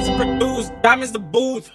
to produce, diamonds to booth.